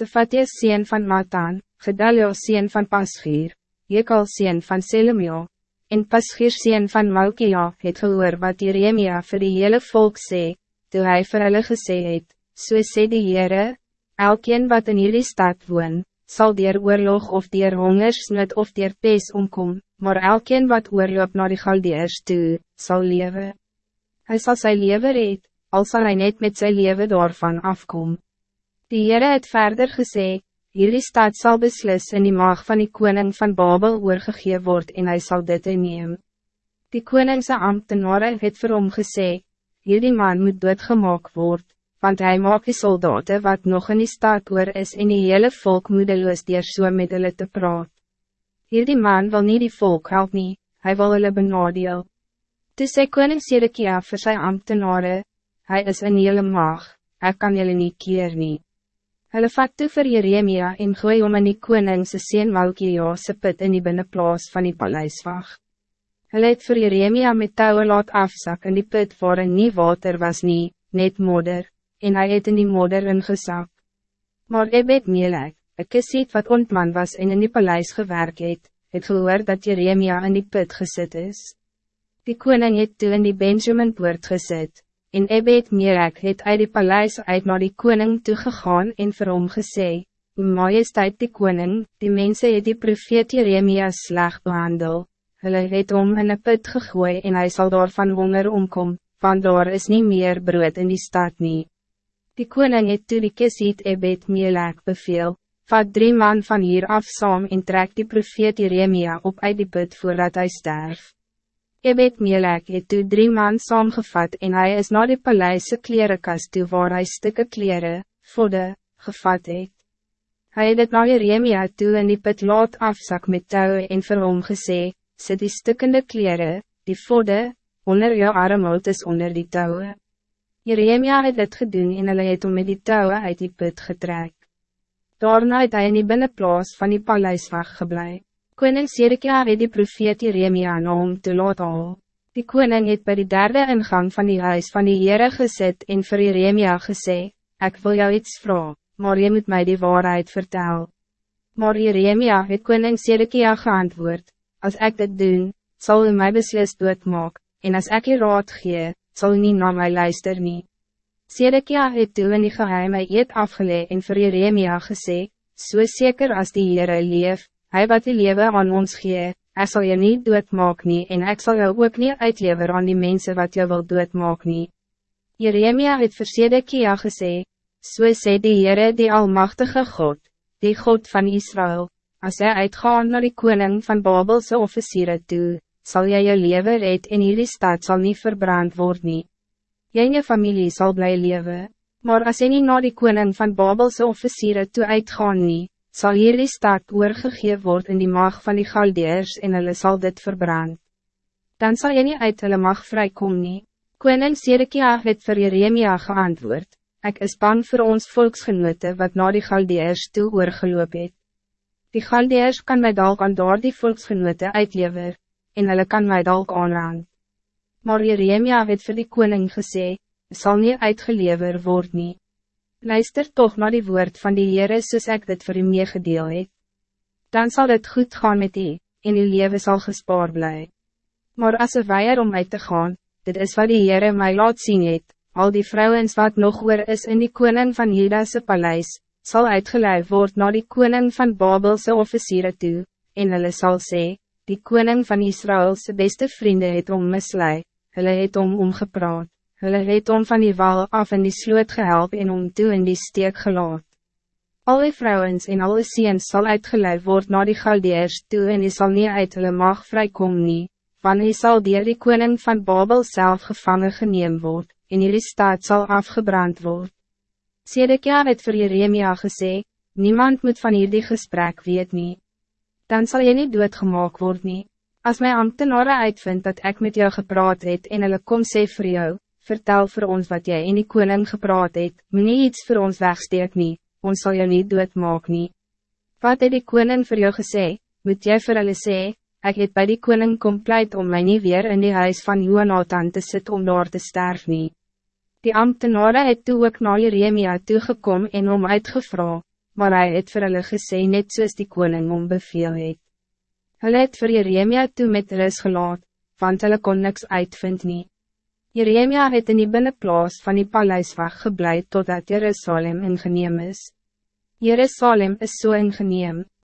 Sefatia sien van Matan, Gedalio sien van Pasgier, Jekal sien van Selemio, en Pasgier sien van Malkia het gehoor wat Jeremia vir die hele volk sê, toe hy vir hulle gesê het, so sê die Heere, elkeen wat in hierdie stad woon, sal dier oorlog of dier hongersnood of dier pes omkom, maar elkeen wat oorloop naar die Galdeers toe, sal lewe. Hij zal zijn leven red, al zal hij net met zijn leven daarvan afkomen. Die Heere het verder gesê, hierdie stad sal beslis in die maag van die koning van Babel oorgegee word en hij zal dit inneem. Die koningse ambtenare het vir hom gesê, hierdie man moet doodgemaak word, want hij maak die soldaten wat nog in die stad oor is en die hele volk moedeloos dier so met hulle te praat. Hierdie man wil niet die volk help nie, hy wil hulle benadeel. Toe sê koning Sedekia vir sy ambtenare, hy is in hele maag, ek kan julle nie keer nie. Hulle vat toe vir Jeremia en gooi om in die koningse seen Malkia se put in die binnenplaas van die paleiswag. Hulle het vir Jeremia met touwe laat afzak in die put waarin nie water was nie, net modder, en hij het in die modder ingezak. Maar Ebed Melek, een kisiet wat ontman was en in die paleis gewerk het, het gehoor dat Jeremia in die put gezet is. Die koning het toe in die Benjamin poort gezet, En Ebed Merek het uit die paleis uit naar die koning toegegaan en vir hom gesê, Majesteit die koning, die mensen het die profeet Jeremia sleg behandel, hulle het om in een put gegooi en hij zal daar van honger omkom, want daar is niet meer brood in die stad nie. Die koning het toe die kisiet Ebed Melek beveel, vat drie man van hier af saam en trek die profeet Jeremia op uit die put voordat hij sterft. Ebed Melek het toe drie man saamgevat en hij is naar die paleise klerenkast toe waar hy stikke kleren, vodde, gevat het. Hy het het na Jeremia toe in die put laat afzak met touwe en vir hom gesê, sit die stikkende kleren, die vodde, onder jou armhout is onder die touwe. Jeremia het dit gedoen en hulle het om met die touwe uit die put getrek. Daarna het hy in die binnenplaas van die paleiswag gebleven. Koning Sedekia het die profeet Jeremia na hom te laat haal. Die koning het by die derde ingang van die huis van die Heere gezet en vir Jeremia gesê, ik wil jou iets vragen, maar je moet mij die waarheid vertellen. Maar Jeremia het koning Sedekia geantwoord, als ik dit doen, zal u mij beslist doodmaak, en als ik je raad gee, zal u niet naar mij luister nie. Sedekia het toe in die geheime eet afgeleid en vir Jeremia gesê, so zeker als die Heere leef, Hij wat die leven aan ons gee, hij zal je niet doodmaak nie en ik zal jou ook niet uitlever aan die mensen wat je wil doodmaak nie. Jeremia het versede Kia gesê, so sê die Heere die Almachtige God, die God van Israël, als hij uitgaan naar die koning van Babelse officieren toe, zal jy je leven red en hierdie stad zal niet verbrand worden. nie. Jy en je familie zal blij leven, maar als jy niet naar die koning van Babelse officieren toe uitgaan nie, zal hierdie stad oorgegee word in die mag van die Galdeers en hulle sal dit verbrand. Dan zal je niet uit hulle mag vrykom nie. Koning Sedekia het vir Jeremia geantwoord, ik is bang voor ons volksgenote wat na die Galdeers toe oorgeloop het. Die Galdeers kan my dalk aan daar die volksgenote uitlever, en hulle kan my dalk aanraan. Maar Jeremia het vir die koning gesê, zal niet uitgelever word nie. Luister toch naar die woord van die Heere soos ek dit vir u meegedeel het. Dan zal het goed gaan met u, en uw leven zal gespaard bly. Maar als ze weier om uit te gaan, dit is wat die Heere mij laat zien het, al die vrouwen wat nog weer is in die koning van Judase paleis, zal uitgeleid worden naar die koning van Babelse officieren toe, en hulle sal sê, die koning van Israëlse beste vrienden het om mislui, hulle het om omgepraat. Hulle het om van die wal af in die sloot gehelp en om toe in die steek gelaat. Al die vrouwens en alle seens sal uitgeleid word na die Galdeers toe en die sal nie uit hulle mag vrykom nie, want hy sal dier die koning van Babel zelf gevangen geneem word, en die staat zal afgebrand word. Sedekia het vir Jeremia gesê, niemand moet van hierdie gesprek weet nie. Dan zal je niet doodgemaak word nie. As my ambtenare uitvind dat ik met jou gepraat het en hulle kom sê vir jou, vertel voor ons wat jij in die koning gepraat het, moet nie iets voor ons wegsteek nie, ons zal je niet doodmaak nie. Wat het die koning voor jou gesê, moet jy vir hulle sê, ek het by die koning kom pleit om mij niet weer in die huis van Jonathan te sit om daar te sterf nie. Die ambtenare het toe ook na Jeremia toegekom en om uitgevra, maar hij het vir hulle gesê net soos die koning om beveel het. Hulle het vir Jeremia toe met rus gelaat, want hulle kon niks uitvind nie. Jeremia het in die binnenplaas van die paleis weggeblij totdat Jerusalem ingeneem is. Jerusalem is zo so ingeneem,